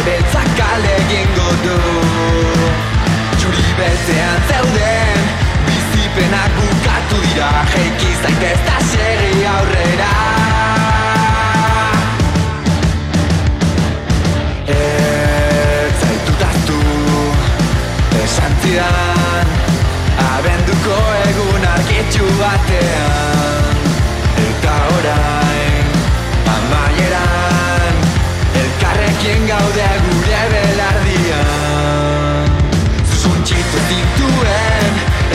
sute beltzak kale egingo du Txuri beltzean zeuden Bizipenak bukatu dira Jeiki zaitez ta segi aurrera Ez zaitut aztu Esan zidan Abenduko egun argitxu batean Eta orain Elkarrekin gaude gure belardian. Zuntxitu zintuen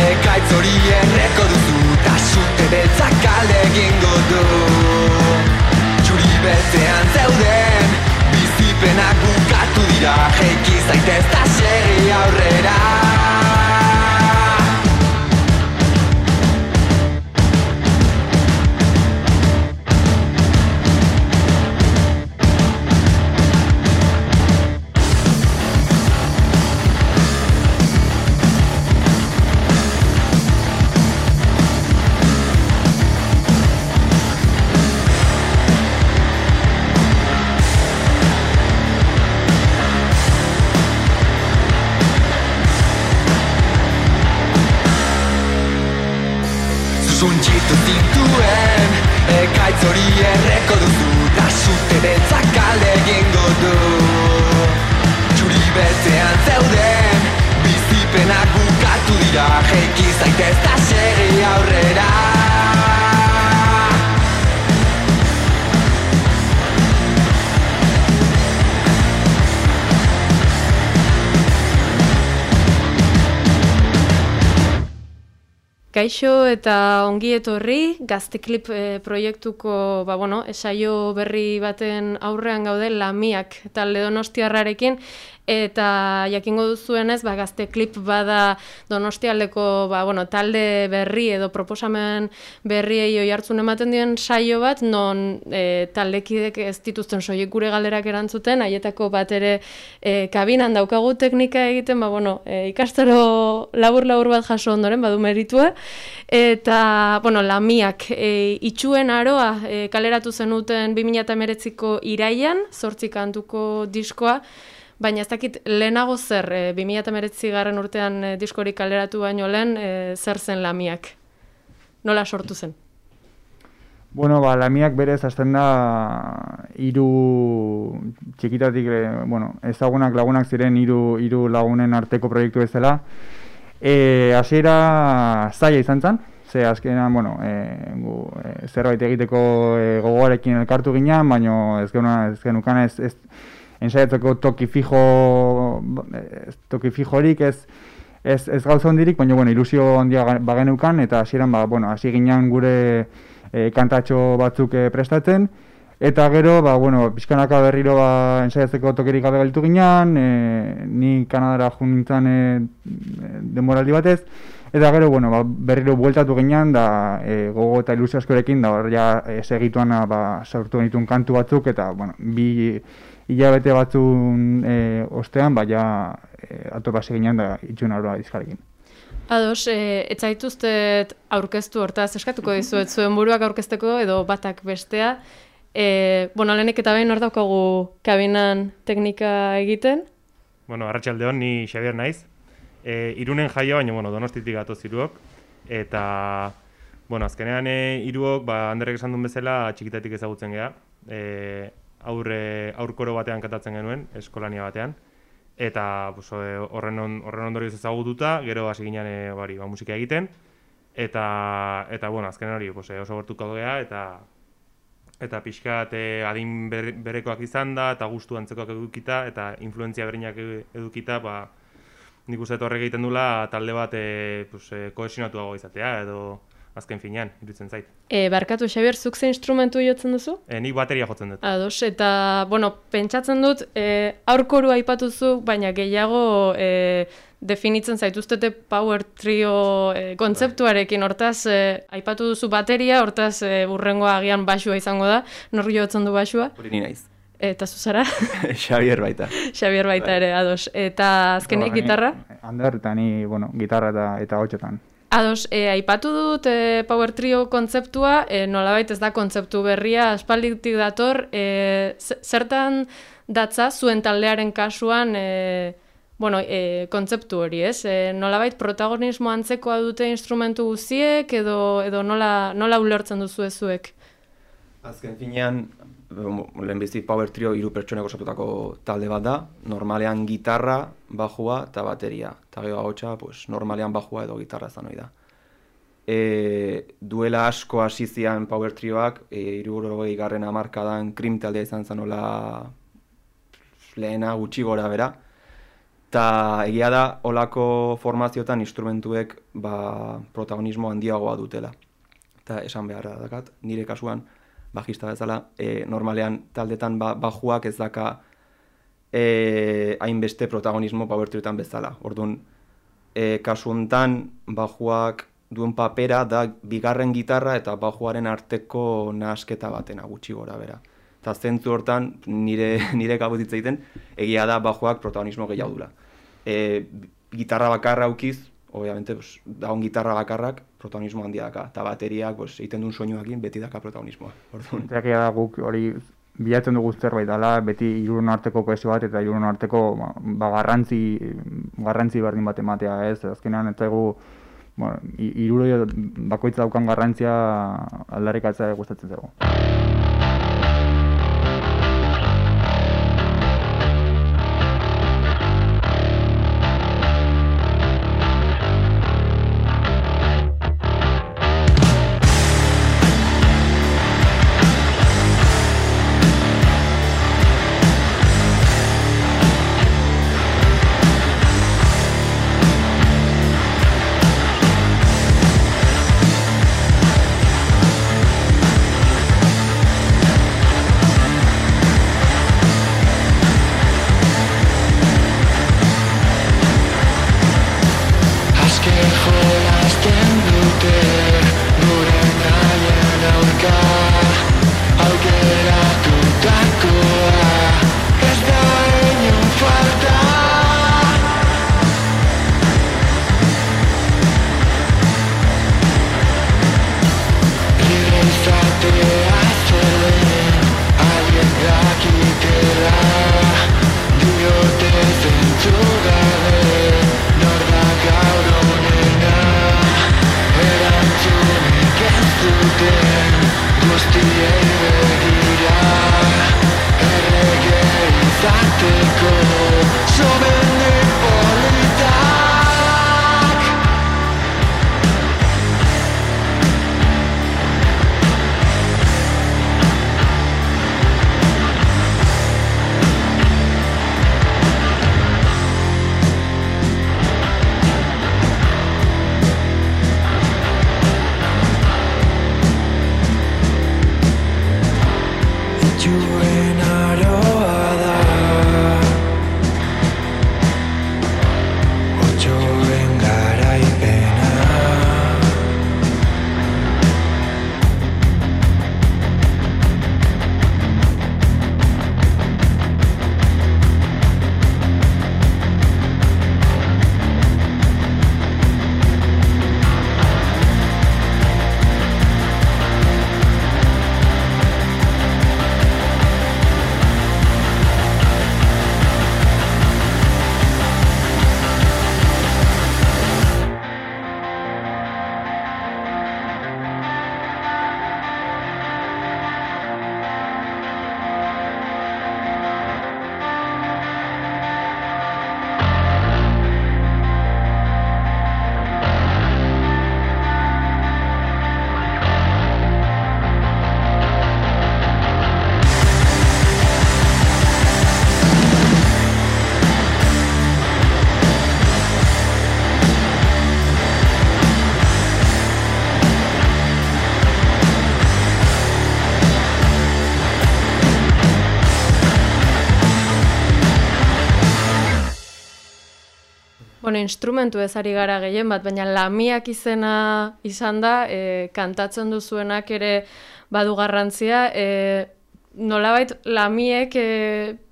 Ekaitz hori erreko duzu Ta sute beltzak kale egingo du. Txuri beltzean zeuden Bizipenak bukatu dira Jeiki zaitez ta aurrera Kaixo eta ongi etorri gazteklip e, proiektuko ba, bueno, esaio berri baten aurrean gaude lamiak talde donostiarrarekin eta jakingo duzuenez ba, gazteklip bada donostialdeko ba, bueno, talde berri edo proposamen berriei oi hartzun ematen dien saio bat non e, taldekidek ez dituzten soiek gure galerak erantzuten haietako bat ere e, kabinan daukagu teknika egiten ba, bueno, e, ikastaro labur-labur bat jaso ondoren badu meritua. Eta bueno, lamiak e, itxuen aroa e, kaleratu zenuten 2008ko iraian, zortzi kantuko diskoa, Baina ez dakit lehenago zer, e, 2008 garren urtean e, diskorik kaleratu baino lehen, e, zer zen lamiak? Nola sortu zen? Bueno, ba, lamiak berez hasten da hiru txikitatik, e, bueno, ezagunak lagunak ziren hiru hiru lagunen arteko proiektu bezala. Eh, hasiera zaila izan zen, ze azkenean, bueno, e, gu, e, zerbait egiteko e, gogoarekin elkartu ginean, baino ez genukan ez, genukan ez, ez ensaiatzeko toki fijo toki fijorik ez ez, ez gauza hondirik, baina bueno, ilusio handia bagenukan eta hasieran ba bueno, hasi ginean gure e, kantatxo batzuk e, prestatzen. Eta gero ba bueno, pizkanaka berriro ba ensaiatzeko tokirik gabe galitu ginean, e, ni Kanadara jo nintzen e, denboraldi batez. Eta gero, bueno, ba, berriro bueltatu ginean, da e, gogo eta ilusio askorekin, da hor ja e, segituan ba, sortu genituen kantu batzuk, eta bueno, bi hilabete batzun e, ostean, baina e, ator base ginean da itxun aurra dizkarekin. Ados, e, ez zaituztet aurkeztu hortaz, eskatuko dizuet zuen buruak aurkezteko edo batak bestea. E, bueno, lehenik eta behin hor daukagu kabinan teknika egiten. Bueno, arratsaldeon ni Xavier naiz. E, irunen jaio, baina bueno, donostitik gatoz iruok. Eta, bueno, azkenean e, iruok, ba, handerrek esan duen bezala, txikitatik ezagutzen geha. E, aurre aurkoro batean katatzen genuen, eskolania batean. Eta pues, horren, on, horren ondorioz ezagututa, gero hasi ginen bari, ba, musika egiten. Eta, eta bueno, azken hori pues, oso gortuko gea, eta eta pixkat e, adin berekoak izan da, eta gustu antzekoak edukita, eta influentzia berinak edukita, ba, nik uste horrek egiten dula talde bat e, pues, kohesionatuago izatea edo azken finean, iruditzen zait. E, barkatu, Xabier, zuk ze instrumentu jotzen duzu? E, nik bateria jotzen dut. Ados, eta, bueno, pentsatzen dut, e, aurkoru aipatuzu, baina gehiago e, definitzen zaituztete power trio e, kontzeptuarekin, hortaz, e, aipatu duzu bateria, hortaz, e, urrengoa agian basua izango da, nor jotzen du basua, Hori ni naiz. eta zuzara, Xavier baita. Xabier baita ere, ados. Eta azkenik ni- gitarra? Ander, eta ni, bueno, gitarra eta, eta hotxetan. Ados, e, aipatu dut e, Power Trio kontzeptua, e, nolabait ez da kontzeptu berria, aspalditik dator, e, zertan datza zuen taldearen kasuan, e, bueno, e, kontzeptu hori, ez? E, nolabait protagonismo antzekoa dute instrumentu guziek, edo, edo nola, nola ulertzen duzu zuek? Azken finean, lehenbizi Power Trio hiru pertsonek osatutako talde bat da. Normalean gitarra, bajua eta bateria. Eta gero ahotsa, pues, normalean bajua edo gitarra izan ohi da. E, duela asko hasi zian Power Trioak, e, irurogei garren hamarkadan krim taldea izan zen nola lehena gutxi gora bera. Ta egia da, olako formazioetan instrumentuek ba, protagonismo handiagoa dutela. Eta esan beharra dakat, nire kasuan, bajista bezala, e, normalean taldetan ba, bajuak ez daka e, hainbeste protagonismo power trioetan bezala. Orduan, e, kasu hontan bajuak duen papera da bigarren gitarra eta bajuaren arteko nahasketa batena gutxi gora bera. Eta zentzu hortan nire, nire egiten, egia da bajuak protagonismo gehiago dula. E, gitarra bakarra aukiz, obviamente, pues, daun gitarra bakarrak protagonismo handia daka. Eta bateriak, pues, egiten duen soinuakin beti daka protagonismoa. Orduan, da guk hori bilatzen dugu zerbait dela, beti hirurun arteko kohesio bat eta hirurun arteko ba, ba, garrantzi, garrantzi berdin bat ematea, ez? Azkenean ez zaigu bueno, hiruroi bakoitza daukan garrantzia aldarrikatzea gustatzen zaigu. Instrumentu ezari gara gehien bat, baina lamiak izena izan da, e, kantatzen duzuenak ere badu garrantzia, e, nolabait lamiek e,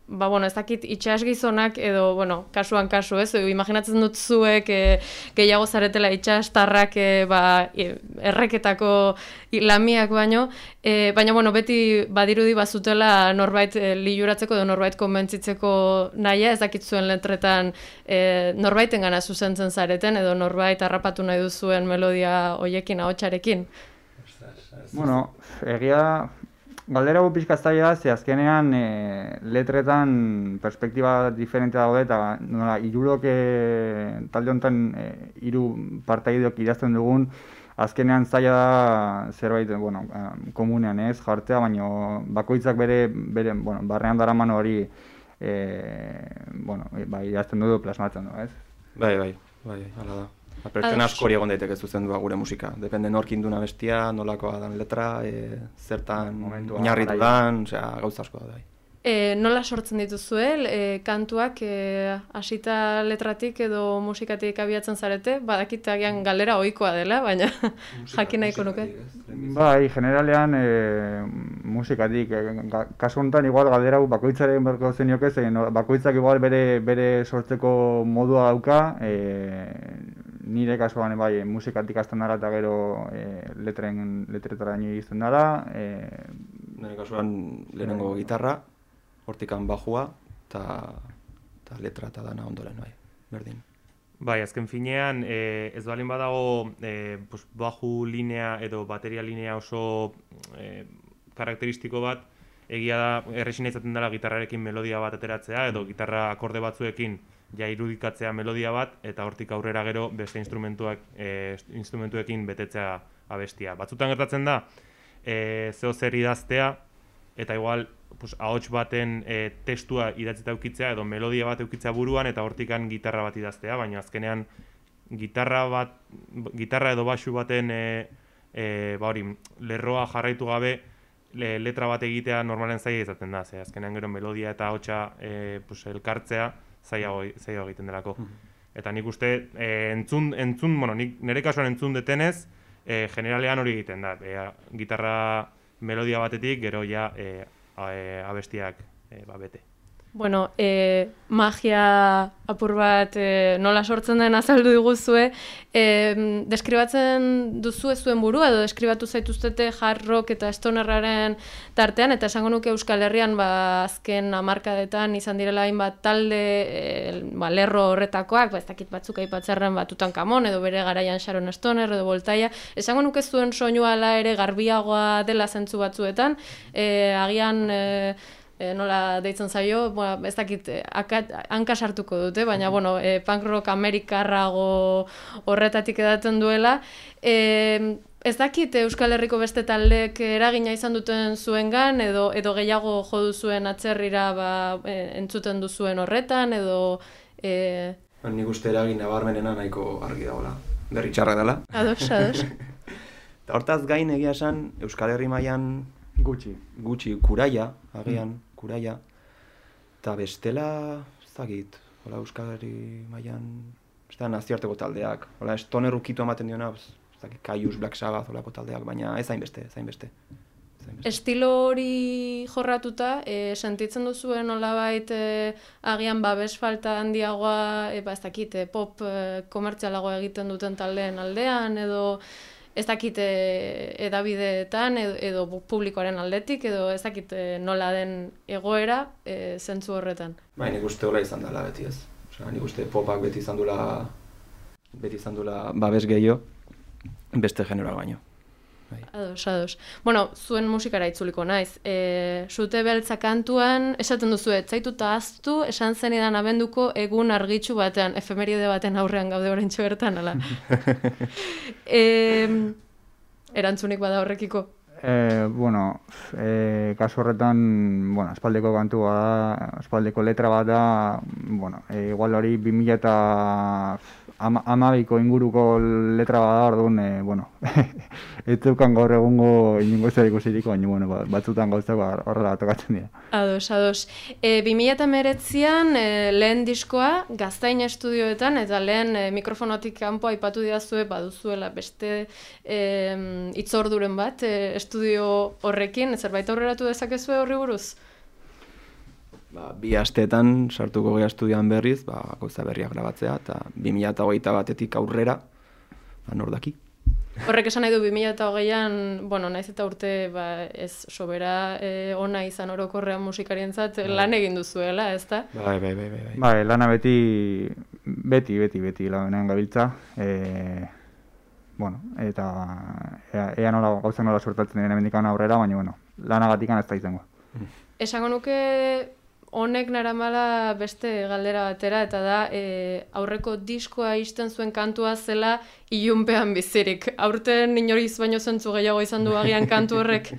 ba, bueno, ez dakit itxas gizonak edo, bueno, kasuan kasu, ez? imaginatzen dut zuek e, gehiago zaretela itxastarrak e, ba, e, erreketako lamiak baino, e, baina, bueno, beti badirudi bazutela norbait e, liuratzeko edo norbait konbentzitzeko nahia, ez dakit zuen letretan e, norbaiten gana zuzentzen zareten edo norbait harrapatu nahi duzuen melodia hoiekin, ahotsarekin. Bueno, egia, Galdera gu pixka zaila, ze azkenean e, letretan perspektiba diferente daude eta nola, irurok e, talde honetan e, iru partaideok idazten dugun, azkenean zaila da zerbait, bueno, komunean ez, jartzea, baina bakoitzak bere, bere bueno, barrean daraman hori e, bueno, bai, idazten du plasmatzen du, ez? Bai, bai, bai, hala da. Ba, pertsona asko hori egon daiteke zuzen gure musika. Depende norkin duna bestia, nolakoa dan letra, e, zertan oinarritu dan, osea, gauza asko da. Bai. E, nola sortzen dituzue, e, kantuak e, hasita letratik edo musikatik abiatzen zarete? Badakit agian galdera ohikoa dela, baina jakin nahiko nuke. Bai, generalean e, musikatik, e, kasu honetan igual galdera bakoitzaren berko zenioke, bakoitzak igual bere, bere sortzeko modua dauka, e, nire kasuan bai musikatik hasten dara eta gero e, letren letretara ni izten dara e, nire kasuan lehenengo gitarra hortikan bajua eta ta letra eta dana ondoren bai berdin. Bai, azken finean, e, ez balin badago e, pues, baju linea edo bateria linea oso e, karakteristiko bat, egia da, erresina izaten dela gitarrarekin melodia bat ateratzea, edo gitarra akorde batzuekin ja irudikatzea melodia bat eta hortik aurrera gero beste instrumentuak e, instrumentuekin betetzea abestia. Batzutan gertatzen da e, zeo zer idaztea eta igual pues, ahots baten e, testua idatzita eukitzea edo melodia bat eukitzea buruan eta hortikan gitarra bat idaztea, baina azkenean gitarra bat gitarra edo basu baten e, e, ba hori, lerroa jarraitu gabe le, letra bat egitea normalen zaila izaten da, ze azkenean gero melodia eta ahotsa e, pues, elkartzea zaiago, zaiago egiten delako. Eta nik uste, e, entzun, entzun, bueno, nik nire kasuan entzun detenez, e, generalean hori egiten da. E, gitarra melodia batetik, gero ja e, abestiak e, ba, bete. Bueno, e, magia apur bat e, nola sortzen den azaldu diguzue, e, deskribatzen duzu zuen burua edo deskribatu zaituztete hard eta stonerraren tartean, eta esango nuke Euskal Herrian ba, azken amarkadetan izan direla hainbat talde e, ba, lerro horretakoak, ba, ez dakit batzuk aipatzerren batutan kamon edo bere garaian Sharon Stoner edo Voltaia, esango nuke zuen soinu ala ere garbiagoa dela zentzu batzuetan, e, agian... E, e, nola deitzen zaio, bueno, ez dakit, eh, hanka sartuko dute, baina, bueno, e, punk rock amerikarrago horretatik edaten duela. E, ez dakit Euskal Herriko beste taldek eragina izan duten zuengan edo edo gehiago jo duzuen atzerrira ba, entzuten duzuen horretan, edo... E... Nik uste eragin nabarmenena nahiko argi dagoela, berri txarra dela. Ados, ados. hortaz gain egia esan, Euskal Herri mailan Gutxi. Gutxi, kuraia, agian, mm. Kuraia. Eta bestela, ez dakit, hola Euskal maian, ez da naziarteko taldeak. Hola, estoner ukitu ematen diona, ez Kaius, Black Sabbath, holako taldeak, baina ez hainbeste, ez hainbeste. Estilo hori jorratuta, e, sentitzen duzuen olabait e, agian babes falta handiagoa, e, ba, ez dakit, pop e, komertzialago egiten duten taldeen aldean, edo ez dakit e, edabideetan edo, edo publikoaren aldetik edo ez dakit e, nola den egoera e, zentzu horretan. Bai, nik uste hola izan dela beti ez. Osea, nik uste popak beti izan dula beti izan dula babes gehiago beste genera baino. Bai. Ados, ados. Bueno, zuen musikara itzuliko naiz. E, sute beltza kantuan, esaten duzu, etzaitu eta aztu, esan zen edan abenduko egun argitxu batean, efemeride baten aurrean gaude orain bertan, ala. e, erantzunik bada horrekiko? E, bueno, e, kasu horretan, bueno, espaldeko kantua da, espaldeko letra bat da, bueno, e, igual hori 2000 eta ama, amabiko inguruko letra bada, orduan, e, bueno, ez zeukan gaur egungo inungo zer ikusiriko, baina, bueno, ba- batzutan gauzak ba, horrela tokatzen dira. Ados, ados. E, 2008an e, lehen diskoa gaztain estudioetan eta lehen e, mikrofonotik kanpo aipatu diazue baduzuela beste e, itzorduren bat e, estudio horrekin, zerbait aurreratu dezakezue horri buruz? Ba, bi asteetan sartuko gea estudian berriz, ba, gauza berriak grabatzea, eta 2008 batetik aurrera, ba, nor daki. Horrek esan nahi du 2008an, bueno, naiz eta urte ba, ez sobera e, ona izan orokorrean musikarientzat lan egin duzuela, ezta? Bai, bai, bai, bai. bai. Bai, lana beti, beti, beti, beti lanean gabiltza. E, bueno, eta ea, ea nola, gauza nola suertatzen diren emendikan aurrera, baina, bueno, lanagatik ez da izango. Esango nuke honek naramala beste galdera batera, eta da e, aurreko diskoa isten zuen kantua zela ilunpean bizirik. Aurten inoriz baino zentzu gehiago izan du agian kantu horrek.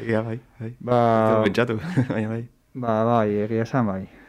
Egia, bai, bai. Ba, pentsatu, baina bai. ba, bai, egia esan, bai.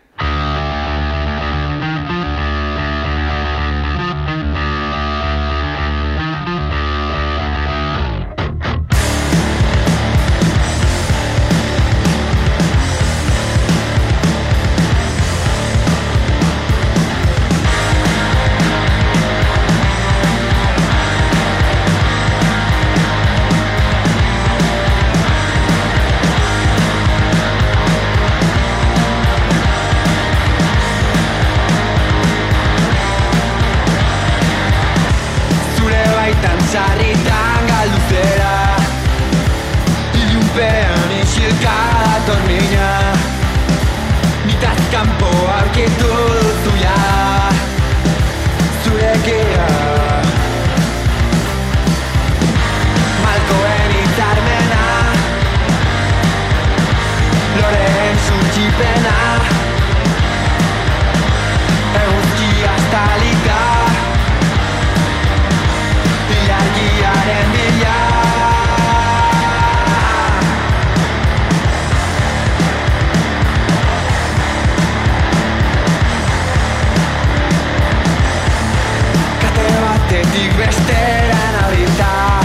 Batetik bestera nabilta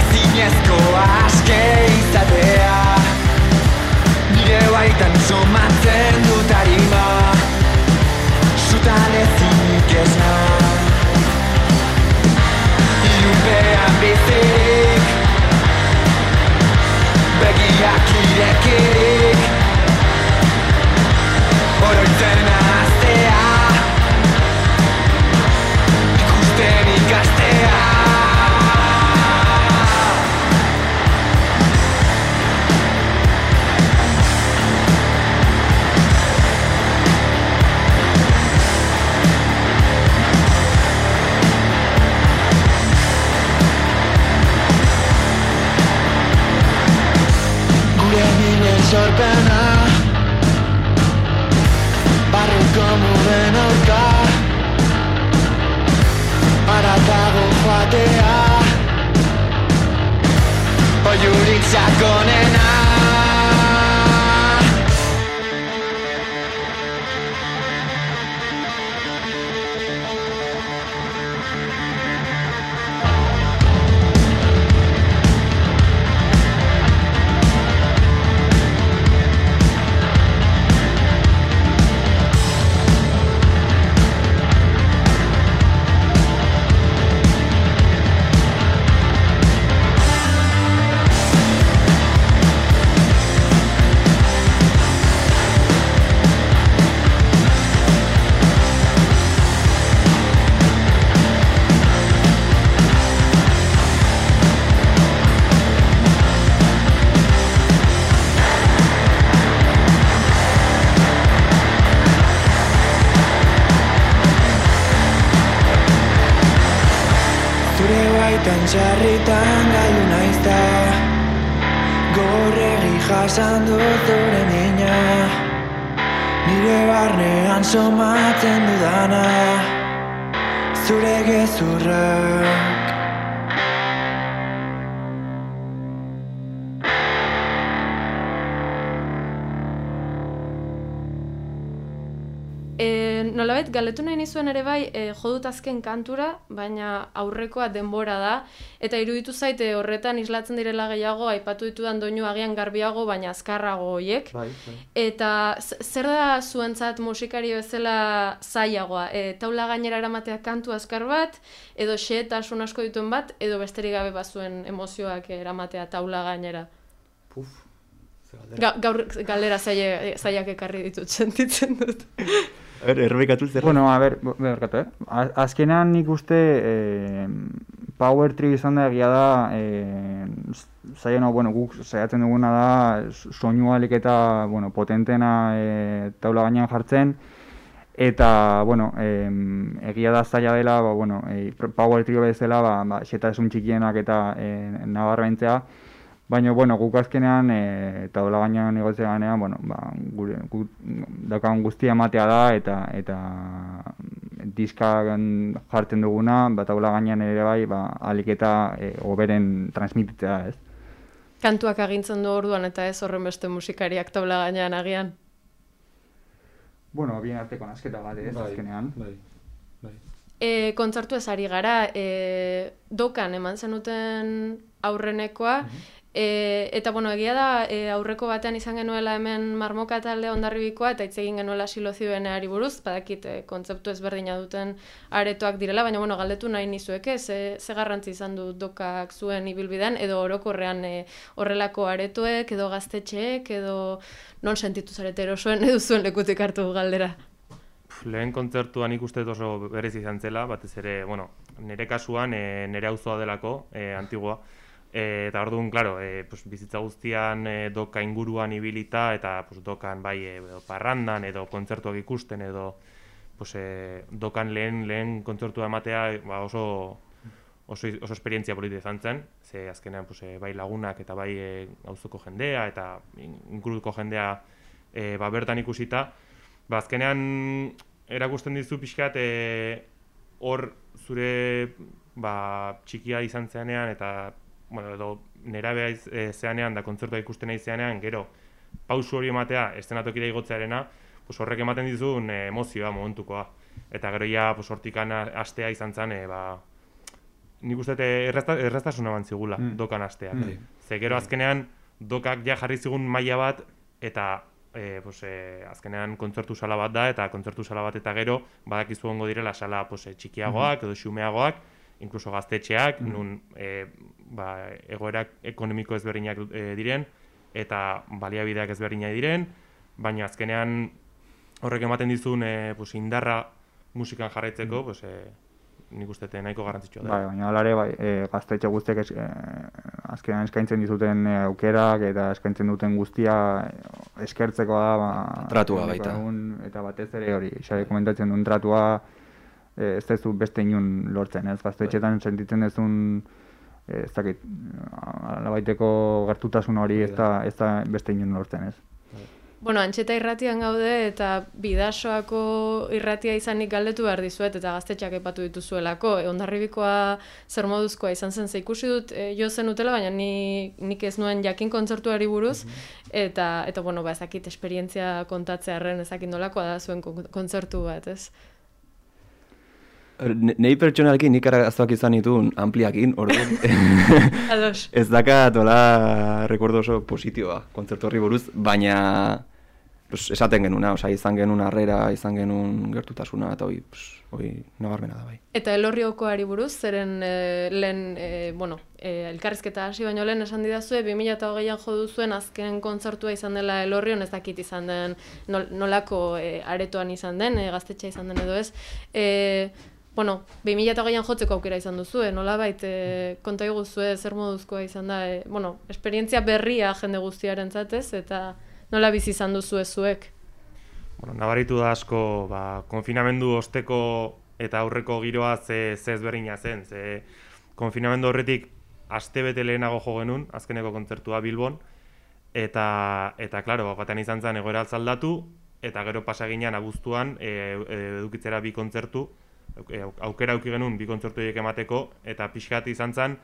Ezinezko aske izatea. Nire baitan somatzen dut girl nolabait, galetu nahi nizuen ere bai, e, jodut azken kantura, baina aurrekoa denbora da, eta iruditu zaite horretan islatzen direla gehiago, aipatu ditudan doinu agian garbiago, baina azkarrago hoiek. Bai, bai. Eta zer da zuentzat musikari bezala zailagoa? E, taula gainera eramatea kantu azkar bat, edo xehetasun asko dituen bat, edo besterik gabe bazuen emozioak eramatea taula gainera. Puf. Ga, gaur galdera zaile, zailak ekarri ditut sentitzen dut. A ber, errebekatu zer. Bueno, a bo- berkatu, eh? A- Azkenean nik uste eh, power trip izan da egia da eh, zaila no, bueno, guk saiatzen duguna da soinu eta bueno, potentena eh, taula gainean jartzen eta bueno, em, egia da zaila dela, ba, bueno, eh, power trio bezala ba, ba, xetasun txikienak eta eh, nabarmentzea, Baina, bueno, guk azkenean, e, taula gainean negotzea ganean, bueno, ba, gure, guk daukagun guztia ematea da, eta eta diskan jartzen duguna, ba, taula gainean ere bai, ba, alik eta e, oberen transmititzea, ez? Kantuak agintzen du orduan eta ez horren beste musikariak taula gainean agian. Bueno, bien arteko nasketa bat, ez, azkenean. Bai, bai. E, kontzertu ez ari gara, e, dokan eman zenuten aurrenekoa, e, eta bueno, egia da e, aurreko batean izan genuela hemen marmoka talde ondarribikoa, eta hitz egin genuela silozioeneari buruz, badakit e, kontzeptu ezberdina duten aretoak direla, baina bueno, galdetu nahi nizueke, ze, ze garrantzi izan du dokak zuen ibilbidean, edo orokorrean e, horrelako aretoek, edo gaztetxeek, edo non sentitu zarete erosoen edo zuen lekutik hartu galdera. Lehen kontzertuan ikuste dut oso berez izan zela, batez ere, bueno, nire kasuan, e, nire auzoa delako, e, antigua, eta orduan, claro, e, pues, bizitza guztian e, doka inguruan ibilita, eta pues, dokan bai e, parrandan, edo kontzertuak ikusten, edo pues, e, dokan lehen, lehen kontzertua ematea ba, oso, oso, oso esperientzia polita izan zen, ze azkenean pues, e, bai lagunak eta bai e, auzoko jendea eta in- inguruko jendea e, ba, bertan ikusita, ba, azkenean erakusten dizu pixkat hor zure ba, txikia izan zeanean eta bueno, edo nerabea iz- e, zeanean da kontzertua ikusten nahi zeanean, gero pausu hori ematea estenatokira igotzearena, pues horrek ematen dizun e, emozioa momentukoa. Eta gero ja pues hortikan astea izan zen, e, ba, nik uste errazta, erraztasuna eman zigula Mm. dokan asteak. Mm. Ze gero azkenean dokak ja jarri zigun maila bat eta e, pues, e, azkenean kontzertu sala bat da eta kontzertu sala bat eta gero badakizu ongo direla sala pues, e, txikiagoak edo xumeagoak, inkluso gaztetxeak, nun e, ba, egoerak ekonomiko ezberdinak e, diren eta baliabideak ezberdinak diren, baina azkenean horrek ematen dizun e, pues, indarra musikan jarraitzeko, pues, e, nik uste nahiko garrantzitsua da. Bai, baina alare, bai, e, gaztetxe guztiek es, e, azkenean eskaintzen dizuten e, aukerak eta eskaintzen duten guztia e, eskertzekoa da, ba, Tratua baita. egun, eta batez ere hori, xare komentatzen duen tratua e, ez duzu beste inun lortzen, ez? Gaztetxetan sentitzen duzun e, ez dakit, alabaiteko gertutasun hori ez da, ez da beste inun lortzen, ez? Bueno, antxeta irratian gaude eta bidasoako irratia izanik galdetu behar dizuet eta gaztetxeak epatu dituzuelako. E, ondarribikoa zer moduzkoa izan zen, ze ikusi dut e, jo zen utela, baina ni, nik ez nuen jakin kontzertuari buruz, eta, eta bueno, ba, ezakit esperientzia kontatzearren ezakit nolakoa da zuen kon- kontzertu bat, ez? Ne- Nei pertsonalki nik arazoak izan ditun ampliakin, orduan. Ez dakat, hola, rekordo oso positioa kontzertu horri buruz, baina pues, esaten genuna, osea, izan genuen harrera, izan genuen gertutasuna, eta hoi, pues, hoi nabarmena da bai. Eta elorriokoari buruz, zeren e, lehen, e, bueno, e, elkarrizketa hasi baino lehen esan didazue, 2008an jo duzuen azken kontzertua izan dela elorrion, ez dakit izan den, nol, nolako e, aretoan izan den, e, gaztetxa izan den edo ez. E, bueno, 2008an jotzeko aukera izan duzue, nolabait e, konta iguzue zer moduzkoa izan da, e, bueno, esperientzia berria jende guztiaren zatez, eta nola bizi izan duzue zuek. Bueno, nabaritu da asko, ba, konfinamendu osteko eta aurreko giroa ze, ze ezberdina zen, ze konfinamendu horretik aste bete lehenago jo genuen, azkeneko kontzertua Bilbon, eta, eta klaro, bat batean izan zen egoera aldatu, eta gero pasaginan abuztuan e, e, edukitzera bi kontzertu, aukera auki genuen bi kontzertu horiek emateko, eta pixkat izan zen,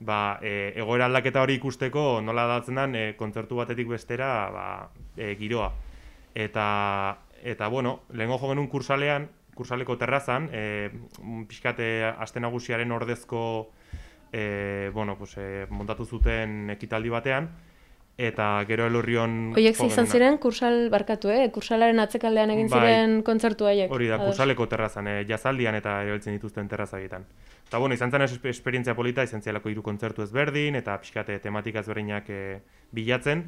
ba, e, egoera aldaketa hori ikusteko nola datzen den e, kontzertu batetik bestera ba, e, giroa. Eta eta bueno, lehengo jo genuen kursalean, kursaleko terrazan, e, pixkate aste nagusiaren ordezko e, bueno, pues, e, montatu zuten ekitaldi batean, eta gero elurrion... Hoiek jo izan ziren kursal barkatu, eh? Kursalaren atzekaldean egin Bai. ziren kontzertu haiek. Hori da, Ados. kursaleko terrazan, e, jazaldian eta erabiltzen dituzten terrazagietan. Eta bueno, izan zen es- esperientzia polita, izan zielako hiru kontzertu ezberdin, eta pixkate tematika ezberdinak e, bilatzen.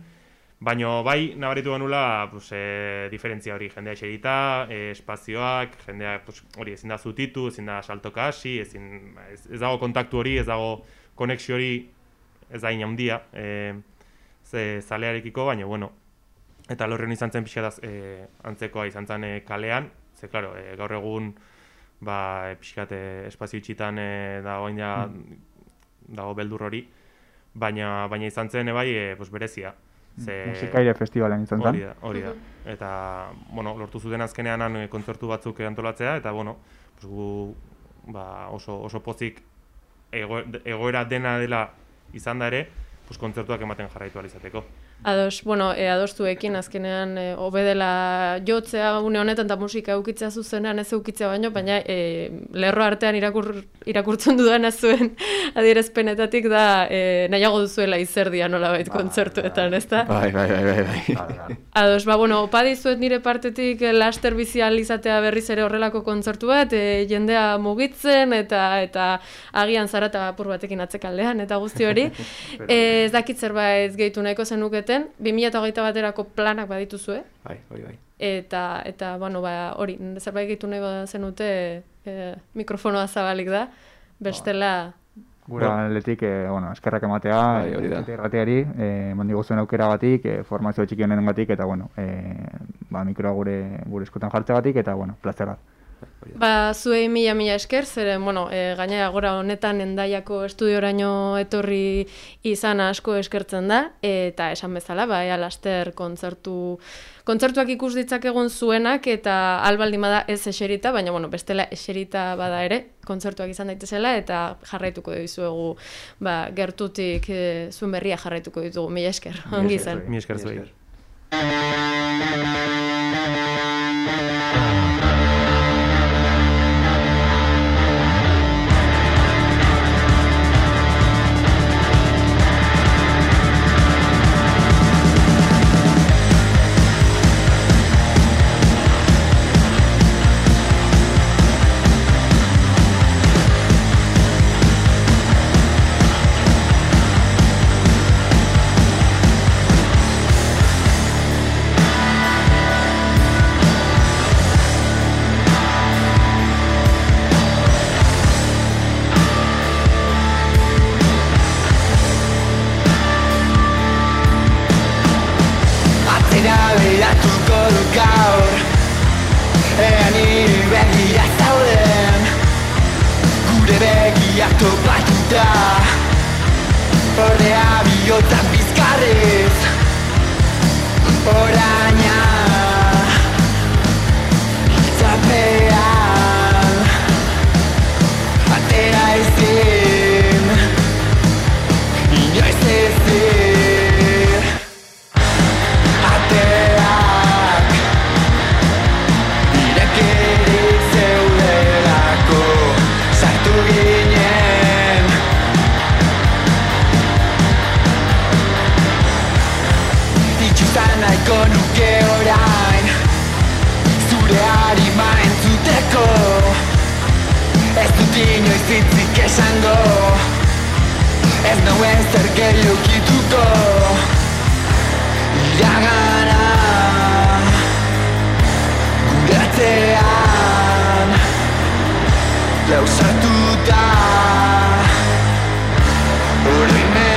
Baina bai, nabaritu genula, pues, e, diferentzia hori, jendea eserita, e, espazioak, jendea, pues, hori, ezin da zutitu, ezin da saltoka hasi, ezin, ez, ez dago kontaktu hori, ez dago konexio hori, ez da inaundia, e, ze zalearekiko, baina, bueno, eta lorren izan zen pixka e, antzekoa izan zen e, kalean, ze, claro, e, gaur egun, ba, e, pixkat espazio itxitan e, dago ja, dago beldur hori, baina, baina izan zen, e, bai, e, pues, berezia. Ze, Musikaire festivalen izan Hori zen. da, hori da. Eta, bueno, lortu zuten azkenean han, eh, kontzertu batzuk antolatzea, eta, bueno, pues, gu ba, oso, oso pozik ego, egoera dena dela izan da ere, pues, kontzertuak ematen jarraitu alizateko. Ados, bueno, e, adostuekin azkenean e, hobe dela jotzea une honetan eta musika eukitzea zuzenean ez eukitzea baino, baina e, lerro artean irakur, irakurtzen dudana zuen adierazpenetatik da e, nahiago duzuela izerdia nolabait kontzertuetan, ezta? Bai, bai, bai, bai, bai. Bai, bai. Ados, ba, bueno, opa dizuet nire partetik laster bizial izatea berriz ere horrelako kontzertu bat, e, jendea mugitzen eta eta agian zara eta apur batekin atzekaldean eta guzti hori. e, ez dakit zerbait gehitu nahiko zenuketen, 2008 baterako planak badituzue, Bai, hori bai. eta, eta bueno, ba, hori, zerbait gehitu nahi zenute e, mikrofonoa zabalik da, bestela... Gura aldetik, eh, bueno, eskerrak ematea, Bai, hori da. eta irratiari, eh, mandigu zuen aukera batik, eh, formazio txiki honen gatik, eta, bueno, eh, ba, mikroa gure, gure eskutan jartzegatik, eta, bueno, plazer bat. Ba, zuei mila mila esker, zeren, bueno, e, gainera gora honetan endaiako estudioraino etorri izan asko eskertzen da, eta esan bezala, ba, ea laster kontzertu, kontzertuak ikus ditzakegun zuenak, eta albaldin bada ez eserita, baina, bueno, bestela eserita bada ere, kontzertuak izan daitezela, eta jarraituko dizuegu, ba, gertutik e, zuen berria jarraituko ditugu, mila esker, ongi zen. Mi esker zuei. por inoiz hitzik esango Ez nauen zer gehiokituko iragana gure atzean lausartuta oroimen